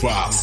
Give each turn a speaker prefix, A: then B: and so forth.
A: Boss.